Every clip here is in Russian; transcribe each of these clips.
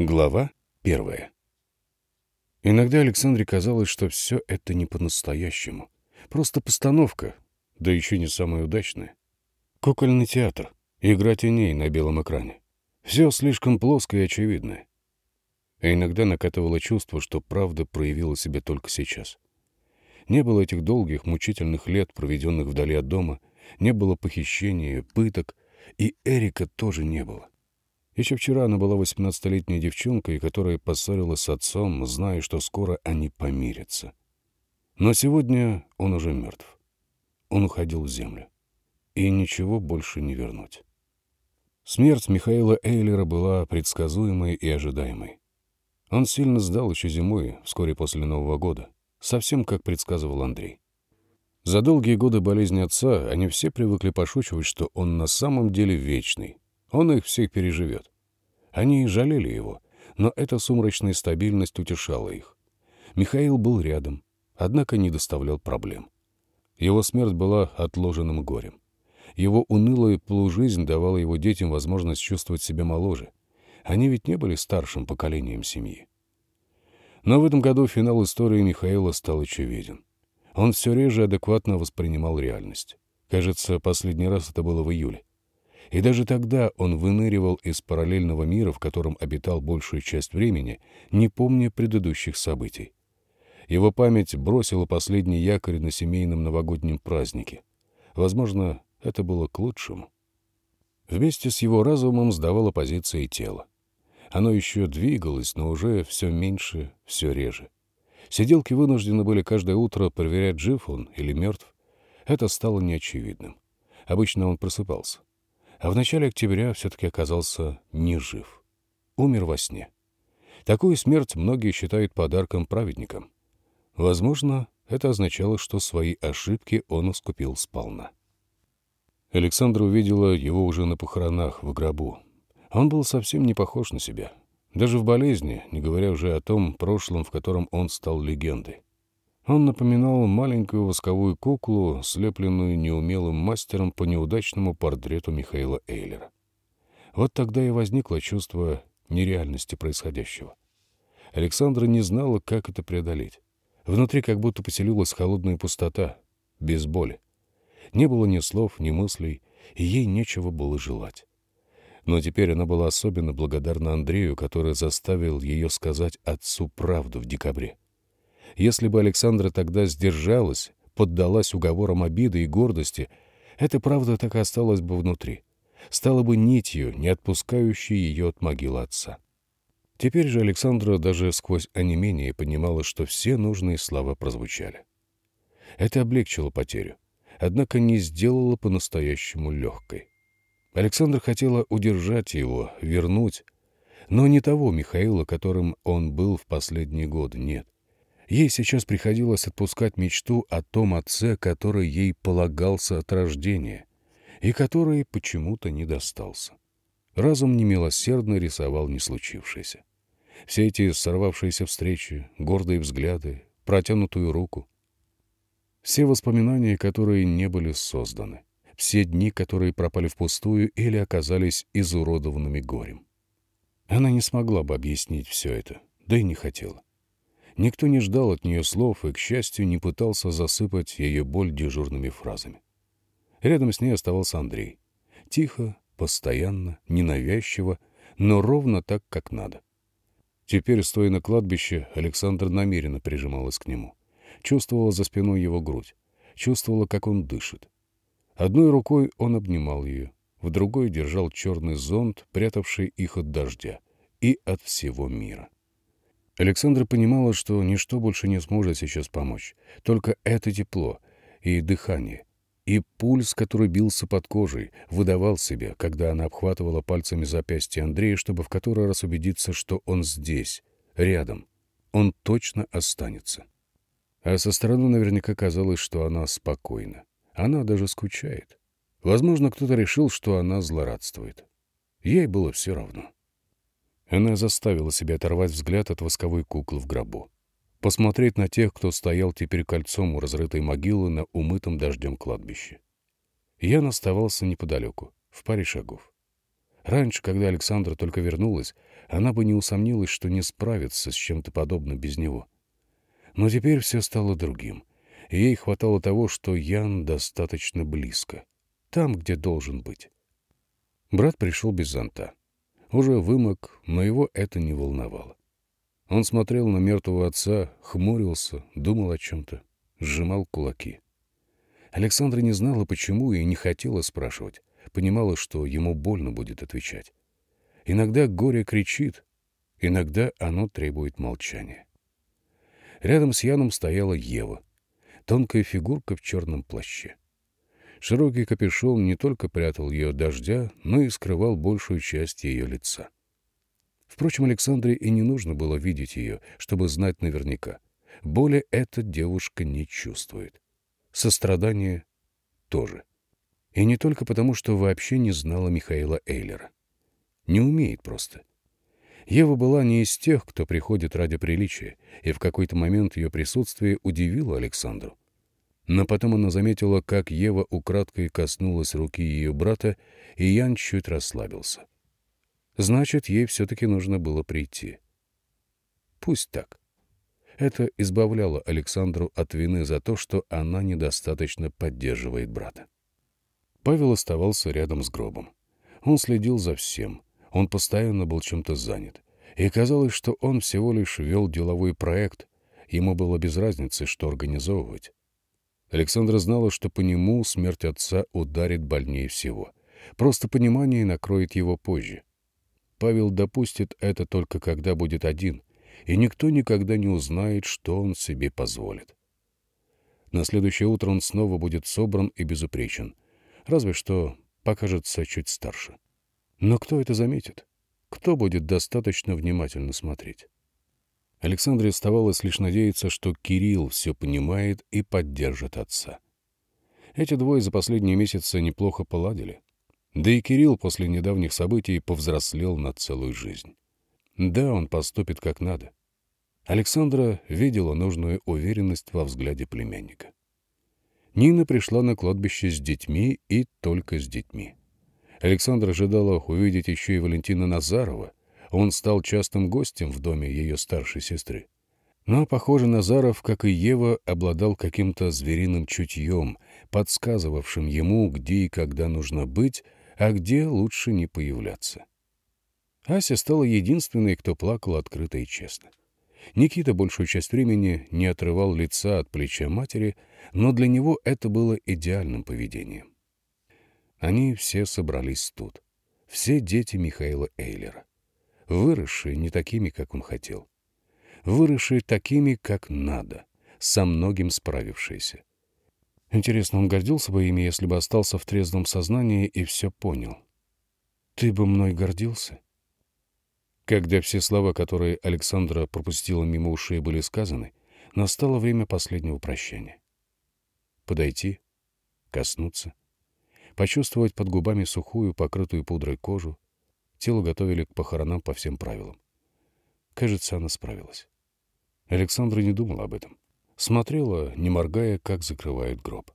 Глава первая. Иногда Александре казалось, что все это не по-настоящему. Просто постановка, да еще не самая удачная. Кукольный театр, игра теней на белом экране. Все слишком плоско и очевидное. А иногда накатывало чувство, что правда проявила себя только сейчас. Не было этих долгих, мучительных лет, проведенных вдали от дома, не было похищения, пыток, и Эрика тоже не было. Еще вчера она была восемнадцатилетней девчонкой, которая поссорилась с отцом, зная, что скоро они помирятся. Но сегодня он уже мертв. Он уходил в землю. И ничего больше не вернуть. Смерть Михаила Эйлера была предсказуемой и ожидаемой. Он сильно сдал еще зимой, вскоре после Нового года, совсем как предсказывал Андрей. За долгие годы болезни отца они все привыкли пошучивать, что он на самом деле вечный, он их всех переживет. Они жалели его, но эта сумрачная стабильность утешала их. Михаил был рядом, однако не доставлял проблем. Его смерть была отложенным горем. Его унылая полужизнь давала его детям возможность чувствовать себя моложе. Они ведь не были старшим поколением семьи. Но в этом году финал истории Михаила стал очевиден. Он все реже адекватно воспринимал реальность. Кажется, последний раз это было в июле. И даже тогда он выныривал из параллельного мира, в котором обитал большую часть времени, не помня предыдущих событий. Его память бросила последний якорь на семейном новогоднем празднике. Возможно, это было к лучшему. Вместе с его разумом сдавало позиции тело. Оно еще двигалось, но уже все меньше, все реже. Сиделки вынуждены были каждое утро проверять, жив он или мертв. Это стало неочевидным. Обычно он просыпался а в начале октября все-таки оказался не жив. Умер во сне. Такую смерть многие считают подарком праведникам. Возможно, это означало, что свои ошибки он искупил сполна. Александра увидела его уже на похоронах в гробу. Он был совсем не похож на себя. Даже в болезни, не говоря уже о том прошлом, в котором он стал легендой. Он напоминал маленькую восковую куклу, слепленную неумелым мастером по неудачному портрету Михаила Эйлера. Вот тогда и возникло чувство нереальности происходящего. Александра не знала, как это преодолеть. Внутри как будто поселилась холодная пустота, без боли. Не было ни слов, ни мыслей, и ей нечего было желать. Но теперь она была особенно благодарна Андрею, который заставил ее сказать отцу правду в декабре. Если бы Александра тогда сдержалась, поддалась уговорам обиды и гордости, эта правда так и осталась бы внутри, стала бы нитью, не отпускающей ее от могилы отца. Теперь же Александра даже сквозь онемение понимала, что все нужные слова прозвучали. Это облегчило потерю, однако не сделало по-настоящему легкой. Александра хотела удержать его, вернуть, но не того Михаила, которым он был в последние годы, нет. Ей сейчас приходилось отпускать мечту о том отце, который ей полагался от рождения и который почему-то не достался. Разум немилосердно рисовал не случившееся. Все эти сорвавшиеся встречи, гордые взгляды, протянутую руку. Все воспоминания, которые не были созданы. Все дни, которые пропали впустую или оказались изуродованными горем. Она не смогла бы объяснить все это, да и не хотела. Никто не ждал от нее слов и, к счастью, не пытался засыпать ее боль дежурными фразами. Рядом с ней оставался Андрей. Тихо, постоянно, ненавязчиво, но ровно так, как надо. Теперь, стоя на кладбище, Александр намеренно прижималась к нему. Чувствовала за спиной его грудь. Чувствовала, как он дышит. Одной рукой он обнимал ее, в другой держал черный зонт, прятавший их от дождя и от всего мира. Александра понимала, что ничто больше не сможет сейчас помочь. Только это тепло и дыхание, и пульс, который бился под кожей, выдавал себя, когда она обхватывала пальцами запястье Андрея, чтобы в который раз убедиться, что он здесь, рядом. Он точно останется. А со стороны наверняка казалось, что она спокойна. Она даже скучает. Возможно, кто-то решил, что она злорадствует. Ей было все равно. Она заставила себя оторвать взгляд от восковой куклы в гробу. Посмотреть на тех, кто стоял теперь кольцом у разрытой могилы на умытом дождем кладбище. Ян оставался неподалеку, в паре шагов. Раньше, когда Александра только вернулась, она бы не усомнилась, что не справится с чем-то подобным без него. Но теперь все стало другим. ей хватало того, что Ян достаточно близко. Там, где должен быть. Брат пришел без зонта. Уже вымок, но его это не волновало. Он смотрел на мертвого отца, хмурился, думал о чем-то, сжимал кулаки. Александра не знала, почему, и не хотела спрашивать. Понимала, что ему больно будет отвечать. Иногда горе кричит, иногда оно требует молчания. Рядом с Яном стояла Ева, тонкая фигурка в черном плаще. Широкий капюшон не только прятал ее от дождя, но и скрывал большую часть ее лица. Впрочем, Александре и не нужно было видеть ее, чтобы знать наверняка. Боли эта девушка не чувствует. Сострадание тоже. И не только потому, что вообще не знала Михаила Эйлера. Не умеет просто. Ева была не из тех, кто приходит ради приличия, и в какой-то момент ее присутствие удивило Александру. Но потом она заметила, как Ева украдкой коснулась руки ее брата, и Ян чуть расслабился. Значит, ей все-таки нужно было прийти. Пусть так. Это избавляло Александру от вины за то, что она недостаточно поддерживает брата. Павел оставался рядом с гробом. Он следил за всем. Он постоянно был чем-то занят. И казалось, что он всего лишь вел деловой проект. Ему было без разницы, что организовывать. Александра знала, что по нему смерть отца ударит больнее всего. Просто понимание накроет его позже. Павел допустит это только когда будет один, и никто никогда не узнает, что он себе позволит. На следующее утро он снова будет собран и безупречен, разве что покажется чуть старше. Но кто это заметит? Кто будет достаточно внимательно смотреть? Александре оставалось лишь надеяться, что Кирилл все понимает и поддержит отца. Эти двое за последние месяцы неплохо поладили. Да и Кирилл после недавних событий повзрослел на целую жизнь. Да, он поступит как надо. Александра видела нужную уверенность во взгляде племянника. Нина пришла на кладбище с детьми и только с детьми. Александра ожидала увидеть еще и Валентина Назарова. Он стал частым гостем в доме ее старшей сестры. Но, похоже, Назаров, как и Ева, обладал каким-то звериным чутьем, подсказывавшим ему, где и когда нужно быть, а где лучше не появляться. Ася стала единственной, кто плакал открыто и честно. Никита большую часть времени не отрывал лица от плеча матери, но для него это было идеальным поведением. Они все собрались тут. Все дети Михаила Эйлера. Выросшие не такими, как он хотел. Выросшие такими, как надо, со многим справившиеся. Интересно, он гордился бы ими, если бы остался в трезвом сознании и все понял. «Ты бы мной гордился?» Когда все слова, которые Александра пропустила мимо ушей, были сказаны, настало время последнего прощания. Подойти, коснуться, почувствовать под губами сухую, покрытую пудрой кожу. Тело готовили к похоронам по всем правилам. Кажется, она справилась. Александра не думала об этом. Смотрела, не моргая, как закрывают гроб.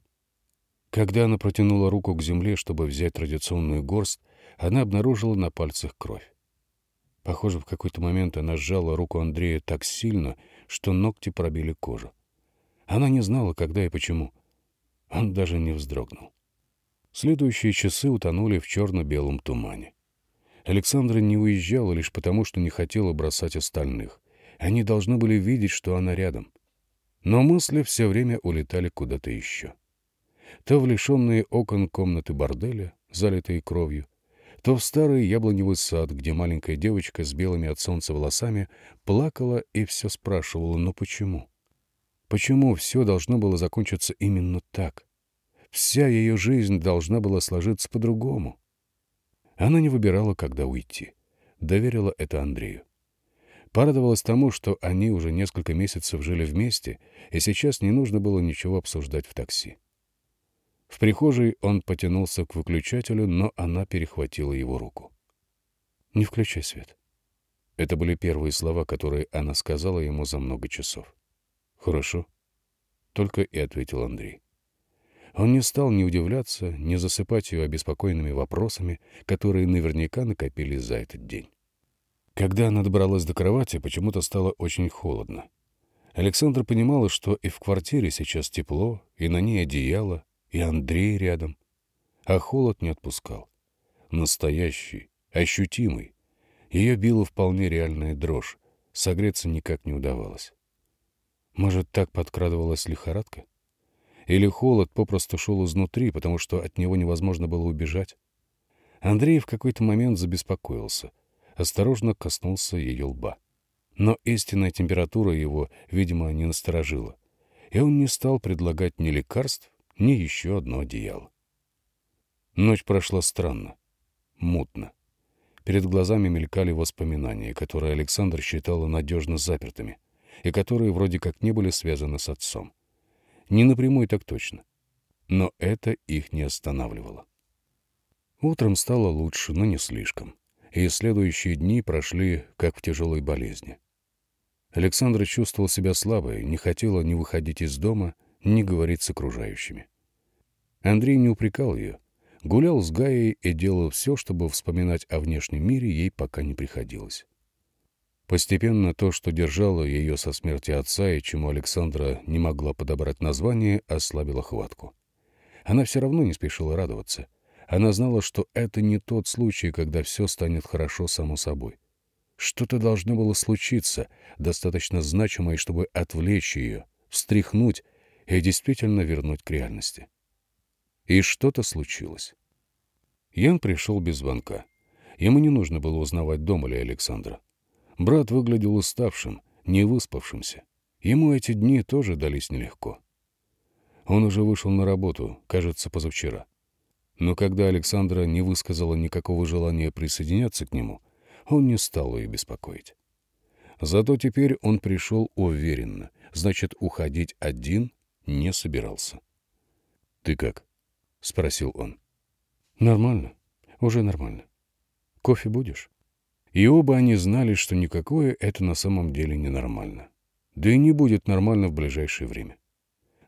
Когда она протянула руку к земле, чтобы взять традиционную горсть, она обнаружила на пальцах кровь. Похоже, в какой-то момент она сжала руку Андрея так сильно, что ногти пробили кожу. Она не знала, когда и почему. Он даже не вздрогнул. Следующие часы утонули в черно-белом тумане. Александра не уезжала лишь потому, что не хотела бросать остальных. Они должны были видеть, что она рядом. Но мысли все время улетали куда-то еще. То в лишенные окон комнаты борделя, залитые кровью, то в старый яблоневый сад, где маленькая девочка с белыми от солнца волосами плакала и все спрашивала, но почему? Почему все должно было закончиться именно так? Вся ее жизнь должна была сложиться по-другому. Она не выбирала, когда уйти. Доверила это Андрею. Порадовалась тому, что они уже несколько месяцев жили вместе, и сейчас не нужно было ничего обсуждать в такси. В прихожей он потянулся к выключателю, но она перехватила его руку. «Не включай свет». Это были первые слова, которые она сказала ему за много часов. «Хорошо», — только и ответил Андрей. Он не стал ни удивляться, ни засыпать ее обеспокоенными вопросами, которые наверняка накопились за этот день. Когда она добралась до кровати, почему-то стало очень холодно. Александра понимала, что и в квартире сейчас тепло, и на ней одеяло, и Андрей рядом. А холод не отпускал. Настоящий, ощутимый. Ее била вполне реальная дрожь. Согреться никак не удавалось. Может, так подкрадывалась лихорадка? Или холод попросту шел изнутри, потому что от него невозможно было убежать? Андрей в какой-то момент забеспокоился, осторожно коснулся ее лба. Но истинная температура его, видимо, не насторожила, и он не стал предлагать ни лекарств, ни еще одно одеяло. Ночь прошла странно, мутно. Перед глазами мелькали воспоминания, которые Александр считала надежно запертыми, и которые вроде как не были связаны с отцом. Не напрямую так точно. Но это их не останавливало. Утром стало лучше, но не слишком. И следующие дни прошли, как в тяжелой болезни. Александра чувствовал себя слабой, не хотела ни выходить из дома, ни говорить с окружающими. Андрей не упрекал ее. Гулял с Гаей и делал все, чтобы вспоминать о внешнем мире ей пока не приходилось. Постепенно то, что держало ее со смерти отца и чему Александра не могла подобрать название, ослабило хватку. Она все равно не спешила радоваться. Она знала, что это не тот случай, когда все станет хорошо само собой. Что-то должно было случиться, достаточно значимое, чтобы отвлечь ее, встряхнуть и действительно вернуть к реальности. И что-то случилось. Ян пришел без звонка. Ему не нужно было узнавать, дома ли Александра. Брат выглядел уставшим, невыспавшимся. Ему эти дни тоже дались нелегко. Он уже вышел на работу, кажется, позавчера. Но когда Александра не высказала никакого желания присоединяться к нему, он не стал ее беспокоить. Зато теперь он пришел уверенно, значит, уходить один не собирался. «Ты как?» — спросил он. «Нормально. Уже нормально. Кофе будешь?» И оба они знали, что никакое это на самом деле ненормально. Да и не будет нормально в ближайшее время.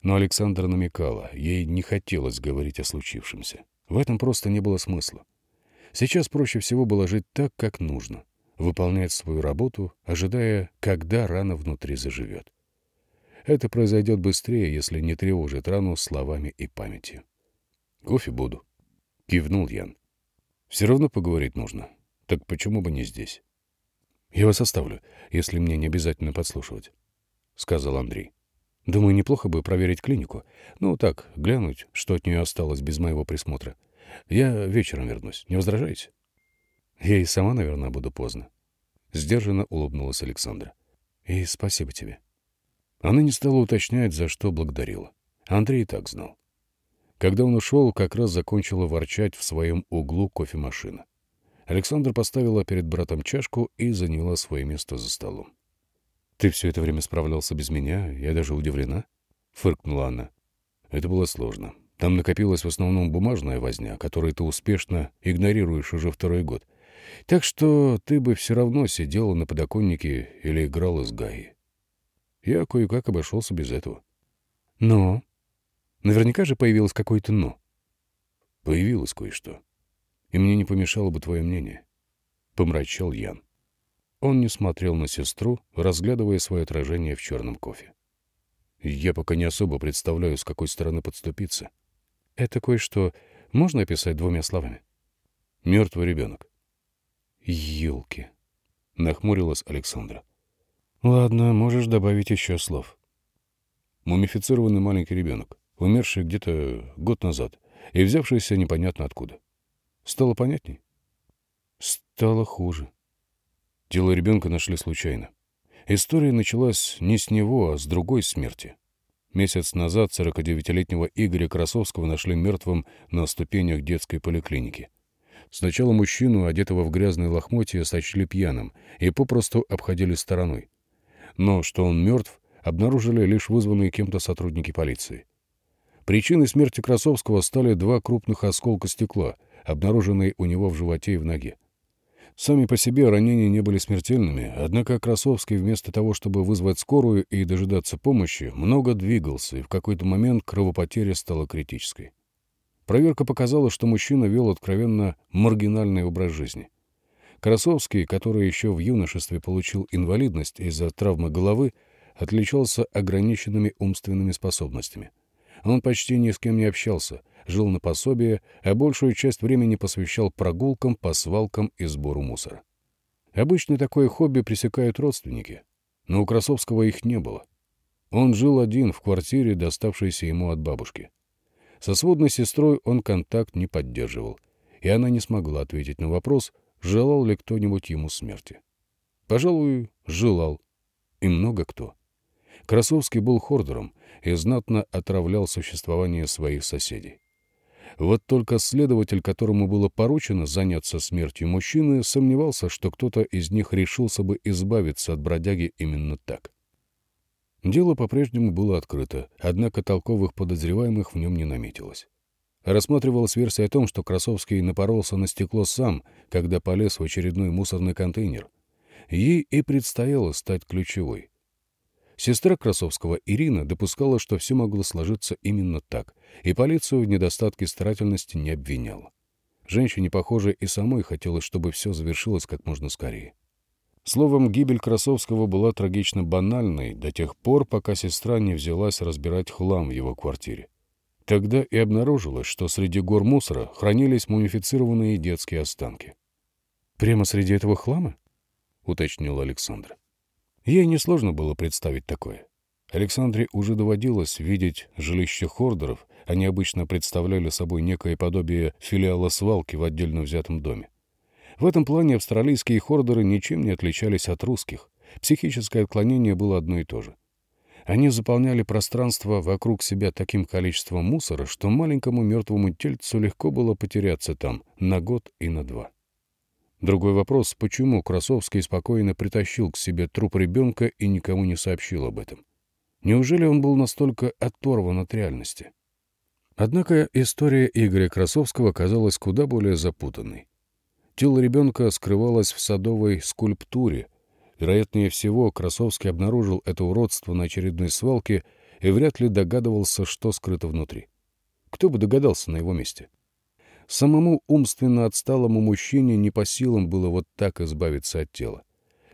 Но Александра намекала, ей не хотелось говорить о случившемся. В этом просто не было смысла. Сейчас проще всего было жить так, как нужно, выполнять свою работу, ожидая, когда рана внутри заживет. Это произойдет быстрее, если не тревожит рану словами и памятью. «Кофе буду», — кивнул Ян. «Все равно поговорить нужно. Так почему бы не здесь? Я вас оставлю, если мне не обязательно подслушивать, — сказал Андрей. Думаю, неплохо бы проверить клинику. Ну, так, глянуть, что от нее осталось без моего присмотра. Я вечером вернусь. Не возражаете? Я и сама, наверное, буду поздно. Сдержанно улыбнулась Александра. И спасибо тебе. Она не стала уточнять, за что благодарила. Андрей и так знал. Когда он ушел, как раз закончила ворчать в своем углу кофемашина. Александра поставила перед братом чашку и заняла свое место за столом. «Ты все это время справлялся без меня, я даже удивлена», — фыркнула она. «Это было сложно. Там накопилась в основном бумажная возня, которую ты успешно игнорируешь уже второй год. Так что ты бы все равно сидела на подоконнике или играла с Гаей. Я кое-как обошелся без этого». «Но?» Наверняка же появилось какое-то «но». «Появилось кое-что», и мне не помешало бы твое мнение. Помрачал Ян. Он не смотрел на сестру, разглядывая свое отражение в черном кофе. Я пока не особо представляю, с какой стороны подступиться. Это кое-что можно описать двумя словами? Мертвый ребенок. Елки. Нахмурилась Александра. Ладно, можешь добавить еще слов. Мумифицированный маленький ребенок, умерший где-то год назад и взявшийся непонятно откуда. Стало понятней? Стало хуже. Тело ребенка нашли случайно. История началась не с него, а с другой смерти. Месяц назад 49-летнего Игоря Красовского нашли мертвым на ступенях детской поликлиники. Сначала мужчину, одетого в грязные лохмотья, сочли пьяным и попросту обходили стороной. Но что он мертв, обнаружили лишь вызванные кем-то сотрудники полиции. Причиной смерти Красовского стали два крупных осколка стекла, обнаруженной у него в животе и в ноге. Сами по себе ранения не были смертельными, однако Красовский вместо того, чтобы вызвать скорую и дожидаться помощи, много двигался, и в какой-то момент кровопотеря стала критической. Проверка показала, что мужчина вел откровенно маргинальный образ жизни. Красовский, который еще в юношестве получил инвалидность из-за травмы головы, отличался ограниченными умственными способностями. Он почти ни с кем не общался — жил на пособие, а большую часть времени посвящал прогулкам по свалкам и сбору мусора. Обычно такое хобби пресекают родственники, но у Красовского их не было. Он жил один в квартире, доставшейся ему от бабушки. Со сводной сестрой он контакт не поддерживал, и она не смогла ответить на вопрос, желал ли кто-нибудь ему смерти. Пожалуй, желал. И много кто. Красовский был хордером и знатно отравлял существование своих соседей. Вот только следователь, которому было поручено заняться смертью мужчины, сомневался, что кто-то из них решился бы избавиться от бродяги именно так. Дело по-прежнему было открыто, однако толковых подозреваемых в нем не наметилось. Рассматривалась версия о том, что Красовский напоролся на стекло сам, когда полез в очередной мусорный контейнер. Ей и предстояло стать ключевой. Сестра Красовского, Ирина, допускала, что все могло сложиться именно так, и полицию в недостатке старательности не обвиняла. Женщине, похоже, и самой хотелось, чтобы все завершилось как можно скорее. Словом, гибель Красовского была трагично банальной до тех пор, пока сестра не взялась разбирать хлам в его квартире. Тогда и обнаружилось, что среди гор мусора хранились мумифицированные детские останки. «Прямо среди этого хлама?» — уточнил Александр. Ей несложно было представить такое. Александре уже доводилось видеть жилища хордеров, они обычно представляли собой некое подобие филиала свалки в отдельно взятом доме. В этом плане австралийские хордеры ничем не отличались от русских. Психическое отклонение было одно и то же. Они заполняли пространство вокруг себя таким количеством мусора, что маленькому мертвому тельцу легко было потеряться там на год и на два. Другой вопрос, почему Красовский спокойно притащил к себе труп ребенка и никому не сообщил об этом? Неужели он был настолько оторван от реальности? Однако история Игоря Красовского казалась куда более запутанной. Тело ребенка скрывалось в садовой скульптуре. Вероятнее всего, Красовский обнаружил это уродство на очередной свалке и вряд ли догадывался, что скрыто внутри. Кто бы догадался на его месте? Самому умственно отсталому мужчине не по силам было вот так избавиться от тела.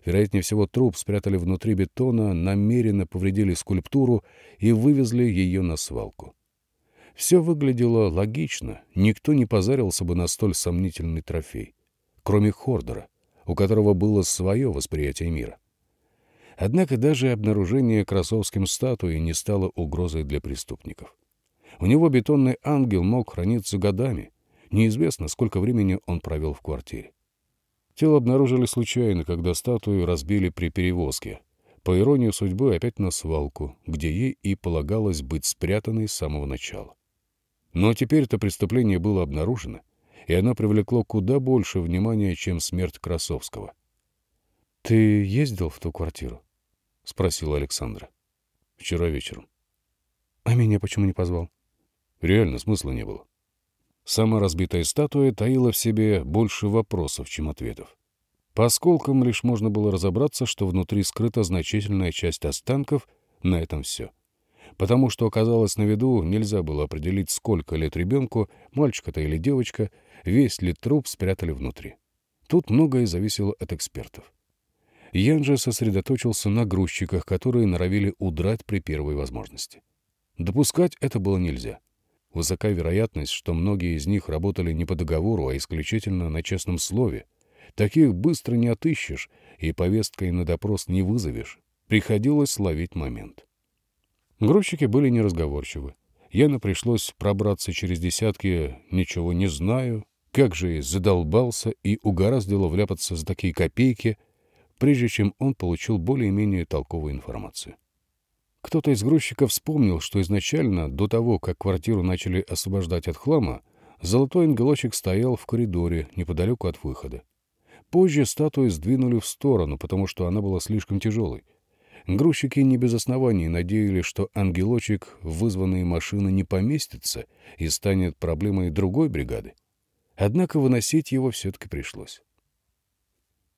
Вероятнее всего, труп спрятали внутри бетона, намеренно повредили скульптуру и вывезли ее на свалку. Все выглядело логично, никто не позарился бы на столь сомнительный трофей, кроме Хордера, у которого было свое восприятие мира. Однако даже обнаружение Красовским статуи не стало угрозой для преступников. У него бетонный ангел мог храниться годами — Неизвестно, сколько времени он провел в квартире. Тело обнаружили случайно, когда статую разбили при перевозке. По иронии судьбы, опять на свалку, где ей и полагалось быть спрятанной с самого начала. Но теперь это преступление было обнаружено, и оно привлекло куда больше внимания, чем смерть Красовского. — Ты ездил в ту квартиру? — спросил Александра. — Вчера вечером. — А меня почему не позвал? — Реально смысла не было. Сама разбитая статуя таила в себе больше вопросов, чем ответов. По осколкам лишь можно было разобраться, что внутри скрыта значительная часть останков, на этом все. Потому что оказалось на виду, нельзя было определить, сколько лет ребенку, мальчик это или девочка, весь ли труп спрятали внутри. Тут многое зависело от экспертов. Ян же сосредоточился на грузчиках, которые норовили удрать при первой возможности. Допускать это было нельзя — Высока вероятность, что многие из них работали не по договору, а исключительно на честном слове. Таких быстро не отыщешь и повесткой на допрос не вызовешь. Приходилось ловить момент. Грузчики были неразговорчивы. Яна пришлось пробраться через десятки «ничего не знаю», как же задолбался и угораздило вляпаться за такие копейки, прежде чем он получил более-менее толковую информацию. Кто-то из грузчиков вспомнил, что изначально, до того, как квартиру начали освобождать от хлама, золотой ангелочек стоял в коридоре неподалеку от выхода. Позже статую сдвинули в сторону, потому что она была слишком тяжелой. Грузчики не без оснований надеялись, что ангелочек в вызванные машины не поместится и станет проблемой другой бригады. Однако выносить его все-таки пришлось.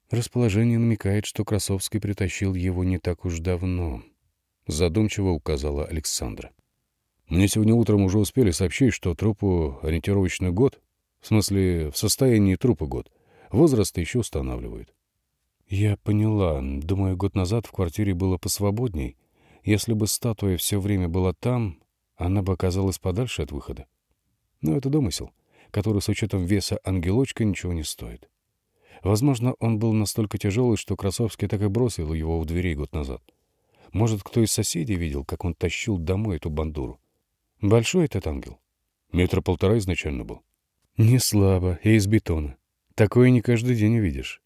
Расположение намекает, что Красовский притащил его не так уж давно, задумчиво указала Александра. Мне сегодня утром уже успели сообщить, что трупу ориентировочный год, в смысле, в состоянии трупа год. Возраст еще устанавливают. Я поняла. Думаю, год назад в квартире было посвободней. Если бы статуя все время была там, она бы оказалась подальше от выхода. Но это домысел, который с учетом веса ангелочка ничего не стоит. Возможно, он был настолько тяжелый, что Красовский так и бросил его у дверей год назад. Может, кто из соседей видел, как он тащил домой эту бандуру? Большой этот ангел? Метра полтора изначально был. Не слабо, и из бетона. Такое не каждый день увидишь.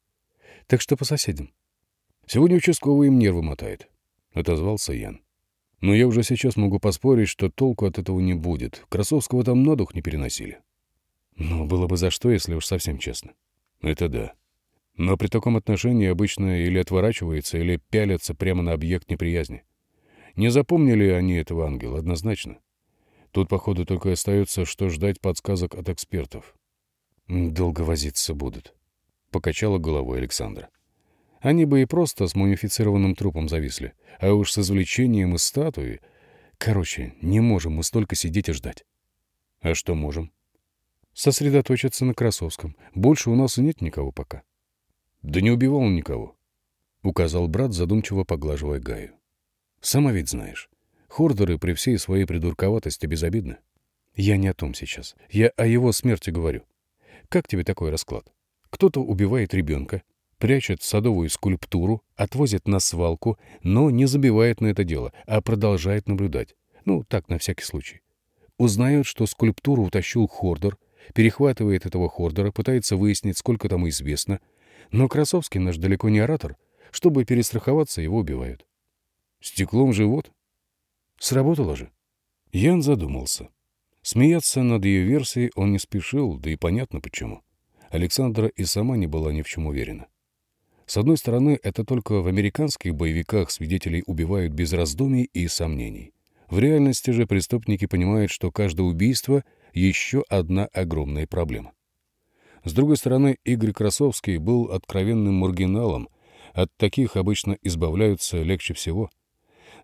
Так что по соседям. Сегодня участковый им нервы мотает, — отозвался Ян. Но я уже сейчас могу поспорить, что толку от этого не будет. Красовского там на дух не переносили. Но было бы за что, если уж совсем честно. Это да. Но при таком отношении обычно или отворачивается, или пялятся прямо на объект неприязни. Не запомнили они этого ангела, однозначно. Тут, походу, только остается, что ждать подсказок от экспертов. «Долго возиться будут», — покачала головой Александра. «Они бы и просто с мумифицированным трупом зависли, а уж с извлечением из статуи... Короче, не можем мы столько сидеть и ждать». «А что можем?» «Сосредоточиться на Красовском. Больше у нас и нет никого пока». «Да не убивал он никого», — указал брат, задумчиво поглаживая Гаю. «Сама ведь знаешь, хордеры при всей своей придурковатости безобидны. Я не о том сейчас. Я о его смерти говорю. Как тебе такой расклад? Кто-то убивает ребенка, прячет садовую скульптуру, отвозит на свалку, но не забивает на это дело, а продолжает наблюдать. Ну, так, на всякий случай. Узнает, что скульптуру утащил хордер, перехватывает этого хордера, пытается выяснить, сколько тому известно — но Красовский наш далеко не оратор. Чтобы перестраховаться, его убивают. Стеклом живот? Сработало же. Ян задумался. Смеяться над ее версией он не спешил, да и понятно почему. Александра и сама не была ни в чем уверена. С одной стороны, это только в американских боевиках свидетелей убивают без раздумий и сомнений. В реальности же преступники понимают, что каждое убийство — еще одна огромная проблема. С другой стороны, Игорь Красовский был откровенным маргиналом. От таких обычно избавляются легче всего.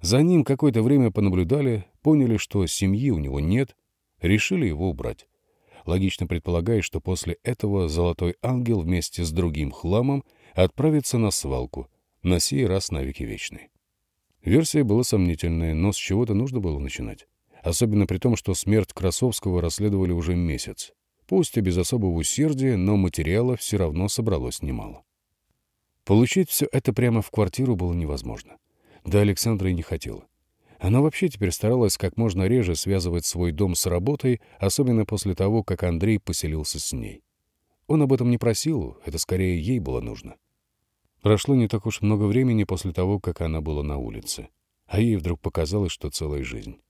За ним какое-то время понаблюдали, поняли, что семьи у него нет, решили его убрать. Логично предполагая, что после этого Золотой Ангел вместе с другим хламом отправится на свалку, на сей раз навеки вечный. Версия была сомнительная, но с чего-то нужно было начинать. Особенно при том, что смерть Красовского расследовали уже месяц. Пусть и без особого усердия, но материала все равно собралось немало. Получить все это прямо в квартиру было невозможно. Да Александра и не хотела. Она вообще теперь старалась как можно реже связывать свой дом с работой, особенно после того, как Андрей поселился с ней. Он об этом не просил, это скорее ей было нужно. Прошло не так уж много времени после того, как она была на улице, а ей вдруг показалось, что целая жизнь.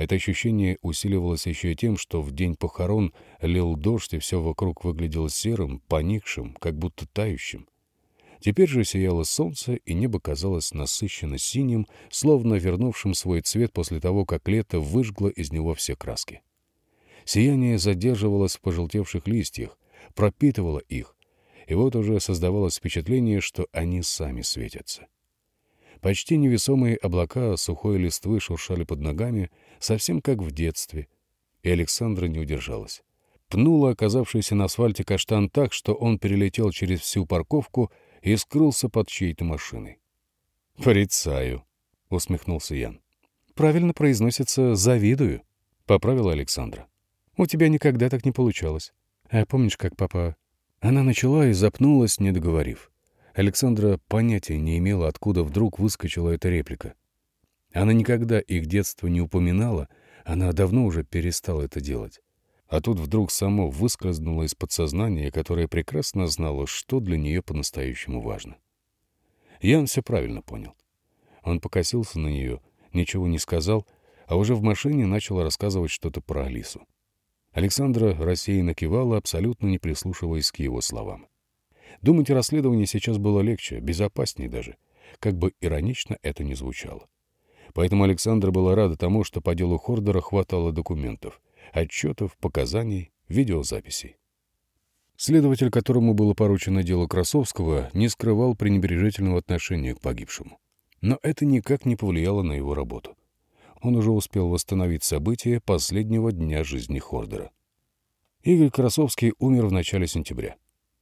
Это ощущение усиливалось еще тем, что в день похорон лил дождь, и все вокруг выглядело серым, поникшим, как будто тающим. Теперь же сияло солнце, и небо казалось насыщенно синим, словно вернувшим свой цвет после того, как лето выжгло из него все краски. Сияние задерживалось в пожелтевших листьях, пропитывало их, и вот уже создавалось впечатление, что они сами светятся. Почти невесомые облака сухой листвы шуршали под ногами, совсем как в детстве. И Александра не удержалась. Пнула оказавшийся на асфальте каштан так, что он перелетел через всю парковку и скрылся под чьей-то машиной. «Порицаю», — усмехнулся Ян. «Правильно произносится «завидую», — поправила Александра. «У тебя никогда так не получалось. А помнишь, как папа...» Она начала и запнулась, не договорив. Александра понятия не имела, откуда вдруг выскочила эта реплика. Она никогда их детство не упоминала, она давно уже перестала это делать. А тут вдруг само выскользнуло из подсознания, которое прекрасно знало, что для нее по-настоящему важно. Ян все правильно понял. Он покосился на нее, ничего не сказал, а уже в машине начал рассказывать что-то про Алису. Александра рассеянно кивала, абсолютно не прислушиваясь к его словам. Думать о расследовании сейчас было легче, безопаснее даже, как бы иронично это ни звучало. Поэтому Александра была рада тому, что по делу Хордера хватало документов, отчетов, показаний, видеозаписей. Следователь, которому было поручено дело Красовского, не скрывал пренебрежительного отношения к погибшему. Но это никак не повлияло на его работу. Он уже успел восстановить события последнего дня жизни Хордера. Игорь Красовский умер в начале сентября.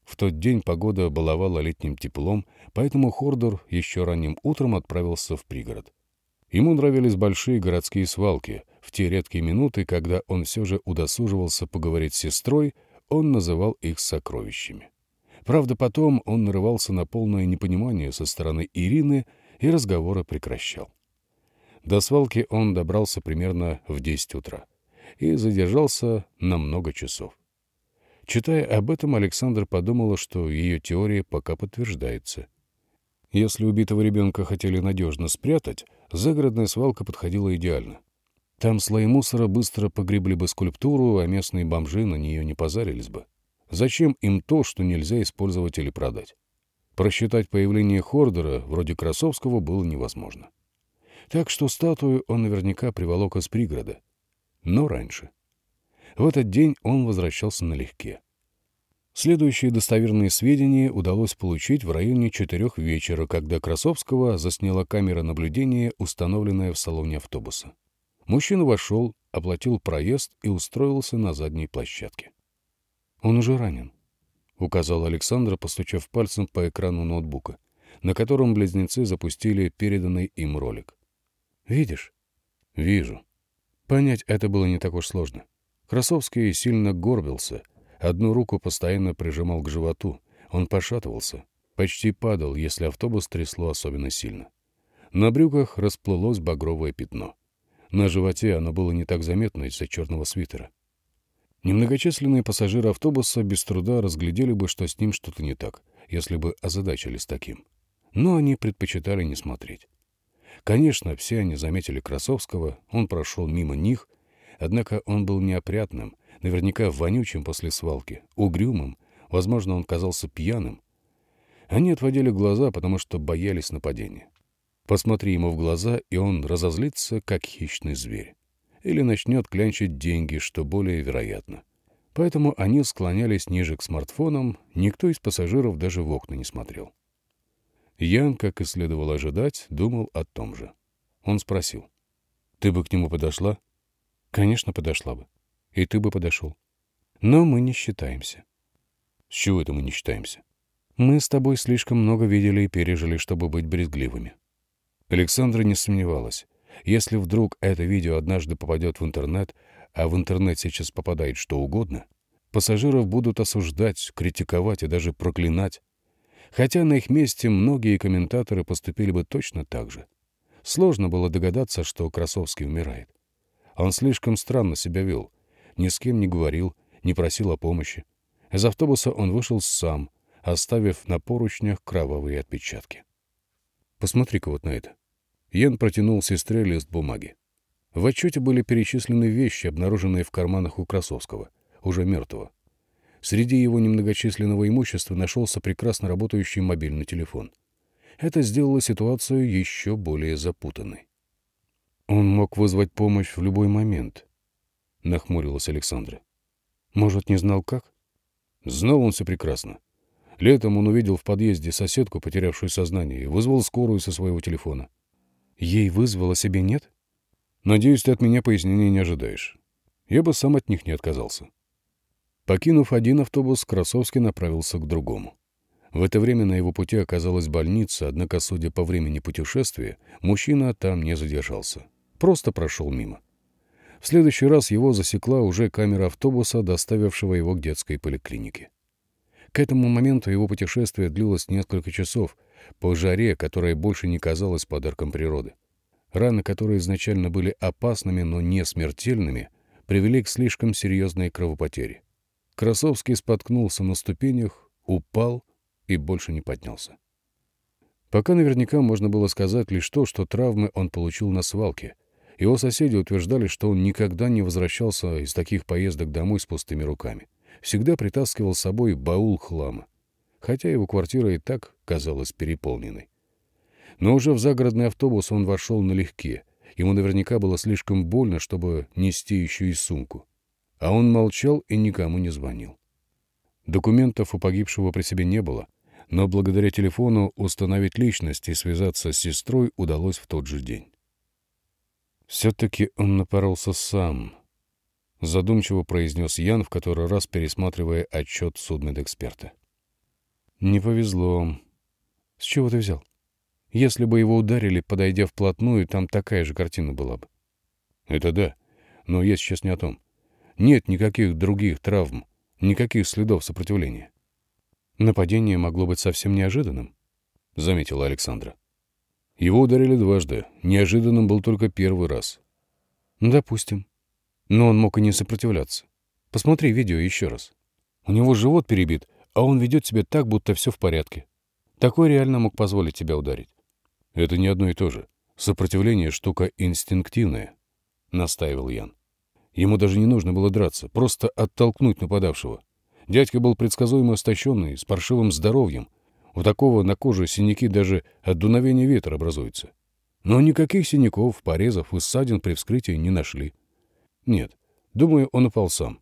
В тот день погода баловала летним теплом, поэтому Хордер еще ранним утром отправился в пригород. Ему нравились большие городские свалки. В те редкие минуты, когда он все же удосуживался поговорить с сестрой, он называл их сокровищами. Правда, потом он нарывался на полное непонимание со стороны Ирины и разговоры прекращал. До свалки он добрался примерно в 10 утра и задержался на много часов. Читая об этом, Александр подумала, что ее теория пока подтверждается. Если убитого ребенка хотели надежно спрятать, загородная свалка подходила идеально. Там слои мусора быстро погребли бы скульптуру, а местные бомжи на нее не позарились бы. Зачем им то, что нельзя использовать или продать? Просчитать появление Хордера, вроде Красовского, было невозможно. Так что статую он наверняка приволок из пригорода. Но раньше. В этот день он возвращался налегке. Следующие достоверные сведения удалось получить в районе четырех вечера, когда Красовского засняла камера наблюдения, установленная в салоне автобуса. Мужчина вошел, оплатил проезд и устроился на задней площадке. «Он уже ранен», — указал Александр, постучав пальцем по экрану ноутбука, на котором близнецы запустили переданный им ролик. «Видишь?» «Вижу». Понять это было не так уж сложно. Красовский сильно горбился, одну руку постоянно прижимал к животу. Он пошатывался, почти падал, если автобус трясло особенно сильно. На брюках расплылось багровое пятно. На животе оно было не так заметно из-за черного свитера. Немногочисленные пассажиры автобуса без труда разглядели бы, что с ним что-то не так, если бы озадачились таким. Но они предпочитали не смотреть. Конечно, все они заметили Красовского, он прошел мимо них, однако он был неопрятным, наверняка вонючим после свалки, угрюмым, возможно, он казался пьяным. Они отводили глаза, потому что боялись нападения. Посмотри ему в глаза, и он разозлится, как хищный зверь. Или начнет клянчить деньги, что более вероятно. Поэтому они склонялись ниже к смартфонам, никто из пассажиров даже в окна не смотрел. Ян, как и следовало ожидать, думал о том же. Он спросил. «Ты бы к нему подошла?» «Конечно, подошла бы. И ты бы подошел. Но мы не считаемся». «С чего это мы не считаемся?» «Мы с тобой слишком много видели и пережили, чтобы быть брезгливыми. Александра не сомневалась. Если вдруг это видео однажды попадет в интернет, а в интернет сейчас попадает что угодно, пассажиров будут осуждать, критиковать и даже проклинать. Хотя на их месте многие комментаторы поступили бы точно так же. Сложно было догадаться, что Красовский умирает. Он слишком странно себя вел. Ни с кем не говорил, не просил о помощи. Из автобуса он вышел сам, оставив на поручнях кровавые отпечатки. Посмотри-ка вот на это. Йен протянул сестре лист бумаги. В отчете были перечислены вещи, обнаруженные в карманах у Красовского, уже мертвого. Среди его немногочисленного имущества нашелся прекрасно работающий мобильный телефон. Это сделало ситуацию еще более запутанной. «Он мог вызвать помощь в любой момент», — нахмурилась Александра. «Может, не знал как?» Знал он все прекрасно. Летом он увидел в подъезде соседку, потерявшую сознание, и вызвал скорую со своего телефона. Ей вызвала себе нет? Надеюсь, ты от меня пояснений не ожидаешь. Я бы сам от них не отказался. Покинув один автобус, Красовский направился к другому. В это время на его пути оказалась больница, однако, судя по времени путешествия, мужчина там не задержался. Просто прошел мимо. В следующий раз его засекла уже камера автобуса, доставившего его к детской поликлинике. К этому моменту его путешествие длилось несколько часов, по жаре, которая больше не казалась подарком природы. Раны, которые изначально были опасными, но не смертельными, привели к слишком серьезной кровопотере. Красовский споткнулся на ступенях, упал и больше не поднялся. Пока наверняка можно было сказать лишь то, что травмы он получил на свалке. Его соседи утверждали, что он никогда не возвращался из таких поездок домой с пустыми руками всегда притаскивал с собой баул хлама, хотя его квартира и так казалась переполненной. Но уже в загородный автобус он вошел налегке. Ему наверняка было слишком больно, чтобы нести еще и сумку. А он молчал и никому не звонил. Документов у погибшего при себе не было, но благодаря телефону установить личность и связаться с сестрой удалось в тот же день. «Все-таки он напоролся сам», — задумчиво произнес Ян, в который раз пересматривая отчет судмедэксперта. «Не повезло. С чего ты взял? Если бы его ударили, подойдя вплотную, там такая же картина была бы». «Это да, но я сейчас не о том. Нет никаких других травм, никаких следов сопротивления. Нападение могло быть совсем неожиданным, — заметила Александра. Его ударили дважды. Неожиданным был только первый раз. Допустим. Но он мог и не сопротивляться. Посмотри видео еще раз. У него живот перебит, а он ведет себя так, будто все в порядке. Такой реально мог позволить тебя ударить. Это не одно и то же. Сопротивление — штука инстинктивная, — настаивал Ян. Ему даже не нужно было драться, просто оттолкнуть нападавшего. Дядька был предсказуемо истощенный, с паршивым здоровьем. У такого на коже синяки даже от дуновения ветра образуются. Но никаких синяков, порезов и ссадин при вскрытии не нашли. Нет, думаю, он упал сам.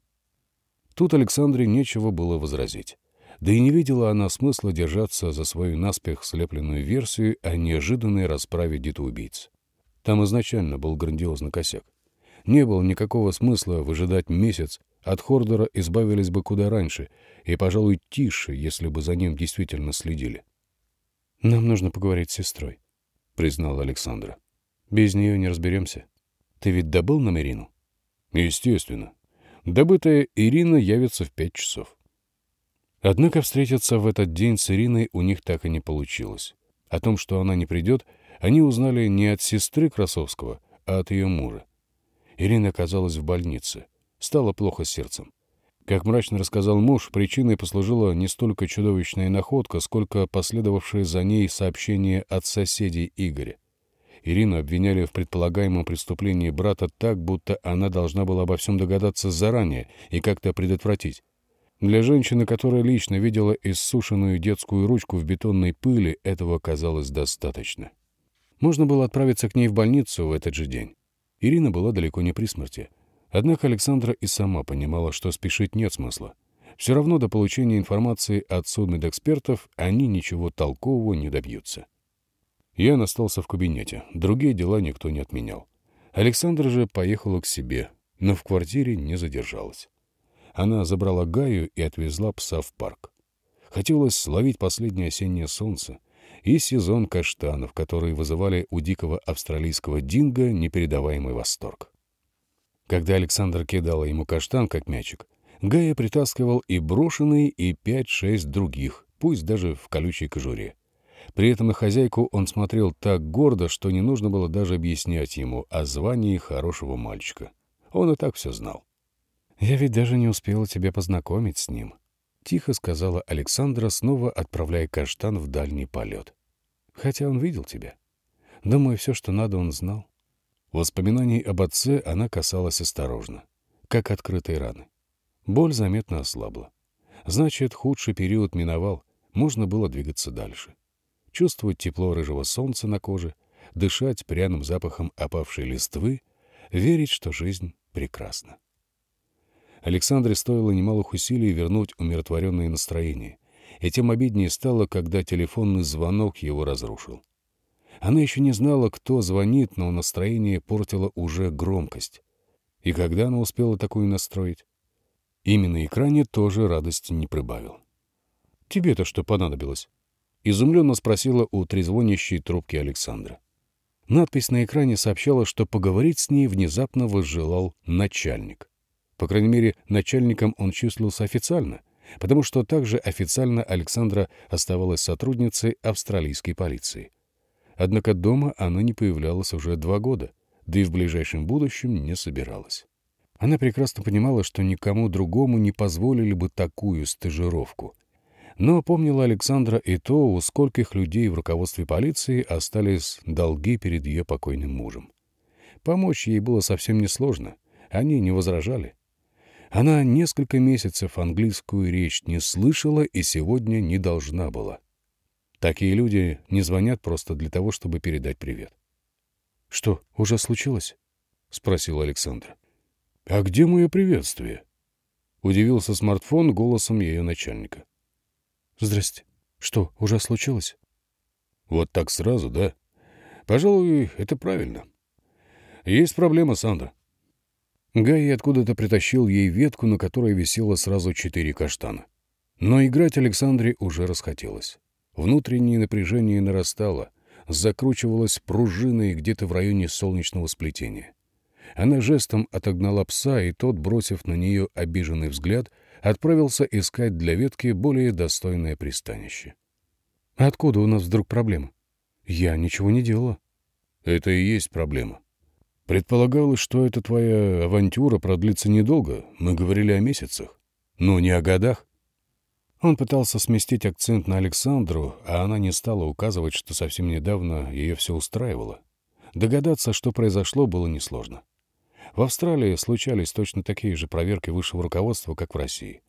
Тут Александре нечего было возразить. Да и не видела она смысла держаться за свою наспех слепленную версию о неожиданной расправе детоубийц. Там изначально был грандиозный косяк. Не было никакого смысла выжидать месяц, от Хордера избавились бы куда раньше, и, пожалуй, тише, если бы за ним действительно следили. «Нам нужно поговорить с сестрой», — признала Александра. «Без нее не разберемся. Ты ведь добыл нам Ирину?» «Естественно. Добытая Ирина явится в пять часов». Однако встретиться в этот день с Ириной у них так и не получилось. О том, что она не придет, они узнали не от сестры Красовского, а от ее мужа. Ирина оказалась в больнице. Стало плохо с сердцем. Как мрачно рассказал муж, причиной послужила не столько чудовищная находка, сколько последовавшее за ней сообщение от соседей Игоря. Ирину обвиняли в предполагаемом преступлении брата так, будто она должна была обо всем догадаться заранее и как-то предотвратить. Для женщины, которая лично видела иссушенную детскую ручку в бетонной пыли, этого казалось достаточно. Можно было отправиться к ней в больницу в этот же день. Ирина была далеко не при смерти. Однако Александра и сама понимала, что спешить нет смысла. Все равно до получения информации от судмедэкспертов они ничего толкового не добьются. Ян остался в кабинете, другие дела никто не отменял. Александра же поехала к себе, но в квартире не задержалась. Она забрала Гаю и отвезла пса в парк. Хотелось словить последнее осеннее солнце, и сезон каштанов, которые вызывали у дикого австралийского динго непередаваемый восторг. Когда Александр кидал ему каштан, как мячик, Гая притаскивал и брошенные, и пять-шесть других, пусть даже в колючей кожуре. При этом на хозяйку он смотрел так гордо, что не нужно было даже объяснять ему о звании хорошего мальчика. Он и так все знал. «Я ведь даже не успела тебя познакомить с ним», — тихо сказала Александра, снова отправляя каштан в дальний полет. Хотя он видел тебя. Думаю, все, что надо, он знал. Воспоминаний об отце она касалась осторожно, как открытой раны. Боль заметно ослабла. Значит, худший период миновал, можно было двигаться дальше. Чувствовать тепло рыжего солнца на коже, дышать пряным запахом опавшей листвы, верить, что жизнь прекрасна. Александре стоило немалых усилий вернуть умиротворенное настроение, и тем обиднее стало, когда телефонный звонок его разрушил. Она еще не знала, кто звонит, но настроение портило уже громкость. И когда она успела такую настроить? Именно экране тоже радости не прибавил. «Тебе-то что понадобилось?» — изумленно спросила у трезвонящей трубки Александра. Надпись на экране сообщала, что поговорить с ней внезапно возжелал начальник. По крайней мере, начальником он числился официально, потому что также официально Александра оставалась сотрудницей австралийской полиции. Однако дома она не появлялась уже два года, да и в ближайшем будущем не собиралась. Она прекрасно понимала, что никому другому не позволили бы такую стажировку. Но помнила Александра и то, у скольких людей в руководстве полиции остались долги перед ее покойным мужем. Помочь ей было совсем несложно. Они не возражали. Она несколько месяцев английскую речь не слышала и сегодня не должна была. Такие люди не звонят просто для того, чтобы передать привет. — Что, уже случилось? — спросил Александр. — А где мое приветствие? — Удивился смартфон голосом ее начальника. «Здрасте. Что, уже случилось?» «Вот так сразу, да? Пожалуй, это правильно. Есть проблема, Сандра». Гай откуда-то притащил ей ветку, на которой висело сразу четыре каштана. Но играть Александре уже расхотелось. Внутреннее напряжение нарастало, закручивалось пружиной где-то в районе солнечного сплетения. Она жестом отогнала пса, и тот, бросив на нее обиженный взгляд, отправился искать для ветки более достойное пристанище. «Откуда у нас вдруг проблема? Я ничего не делала». «Это и есть проблема. Предполагалось, что эта твоя авантюра продлится недолго. Мы говорили о месяцах. Но не о годах». Он пытался сместить акцент на Александру, а она не стала указывать, что совсем недавно ее все устраивало. Догадаться, что произошло, было несложно. В Австралии случались точно такие же проверки высшего руководства, как в России.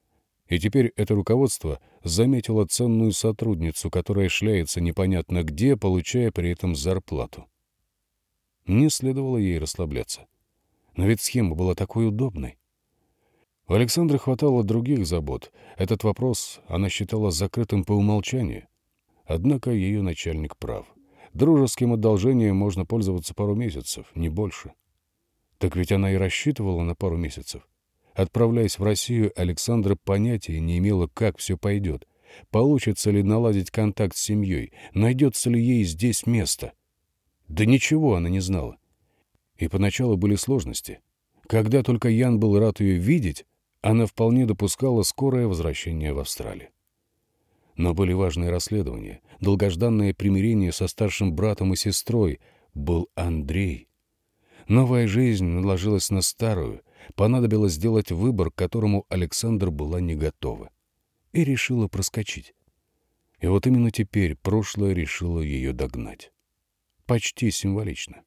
И теперь это руководство заметило ценную сотрудницу, которая шляется непонятно где, получая при этом зарплату. Не следовало ей расслабляться. Но ведь схема была такой удобной. У Александры хватало других забот. Этот вопрос она считала закрытым по умолчанию. Однако ее начальник прав. Дружеским одолжением можно пользоваться пару месяцев, не больше. Так ведь она и рассчитывала на пару месяцев. Отправляясь в Россию, Александра понятия не имела, как все пойдет. Получится ли наладить контакт с семьей, найдется ли ей здесь место. Да ничего она не знала. И поначалу были сложности. Когда только Ян был рад ее видеть, она вполне допускала скорое возвращение в Австралию. Но были важные расследования, долгожданное примирение со старшим братом и сестрой. Был Андрей. Новая жизнь наложилась на старую, понадобилось сделать выбор, к которому Александр была не готова. И решила проскочить. И вот именно теперь прошлое решило ее догнать. Почти символично.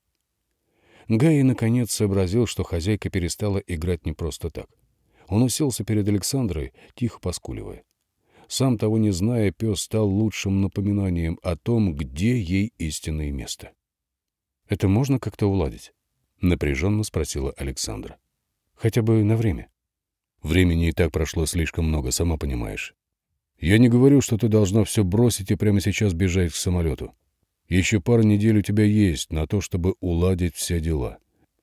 Гай, наконец, сообразил, что хозяйка перестала играть не просто так. Он уселся перед Александрой, тихо поскуливая. Сам того не зная, пес стал лучшим напоминанием о том, где ей истинное место. «Это можно как-то уладить?» — напряженно спросила Александра. «Хотя бы на время». «Времени и так прошло слишком много, сама понимаешь. Я не говорю, что ты должна все бросить и прямо сейчас бежать к самолету. Еще пара недель у тебя есть на то, чтобы уладить все дела.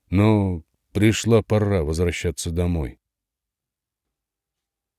Но пришла пора возвращаться домой.